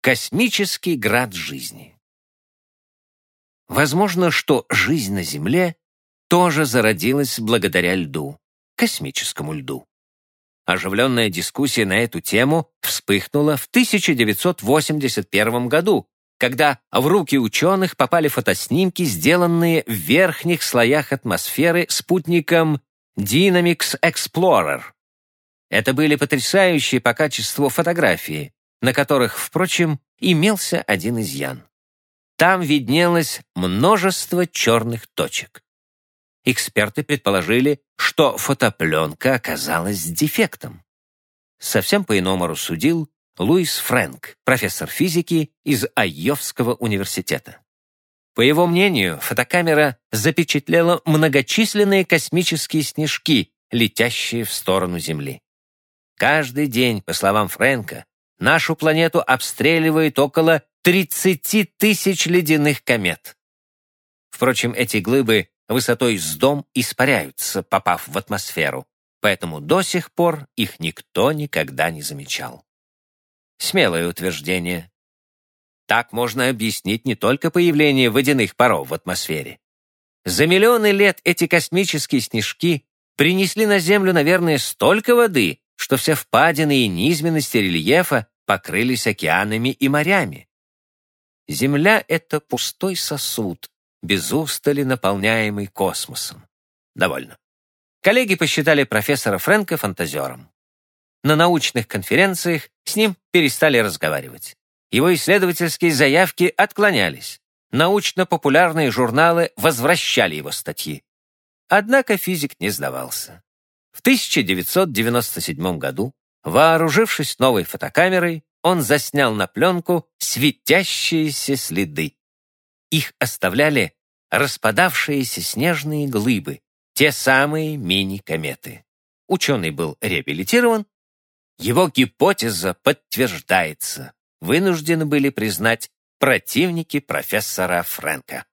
Космический град жизни. Возможно, что жизнь на Земле тоже зародилась благодаря льду, космическому льду. Оживленная дискуссия на эту тему вспыхнула в 1981 году, когда в руки ученых попали фотоснимки, сделанные в верхних слоях атмосферы спутником Dynamics Explorer. Это были потрясающие по качеству фотографии, на которых, впрочем, имелся один изъян. Там виднелось множество черных точек эксперты предположили, что фотопленка оказалась дефектом. Совсем по-иному рассудил Луис Фрэнк, профессор физики из Айовского университета. По его мнению, фотокамера запечатлела многочисленные космические снежки, летящие в сторону Земли. Каждый день, по словам Фрэнка, нашу планету обстреливает около 30 тысяч ледяных комет. Впрочем, эти глыбы высотой с дом испаряются, попав в атмосферу, поэтому до сих пор их никто никогда не замечал. Смелое утверждение. Так можно объяснить не только появление водяных паров в атмосфере. За миллионы лет эти космические снежки принесли на Землю, наверное, столько воды, что все впадины и низменности рельефа покрылись океанами и морями. Земля — это пустой сосуд, без устали наполняемый космосом. Довольно. Коллеги посчитали профессора Фрэнка фантазером. На научных конференциях с ним перестали разговаривать. Его исследовательские заявки отклонялись. Научно-популярные журналы возвращали его статьи. Однако физик не сдавался. В 1997 году, вооружившись новой фотокамерой, он заснял на пленку светящиеся следы. Их оставляли распадавшиеся снежные глыбы, те самые мини-кометы. Ученый был реабилитирован, его гипотеза подтверждается, вынуждены были признать противники профессора Фрэнка.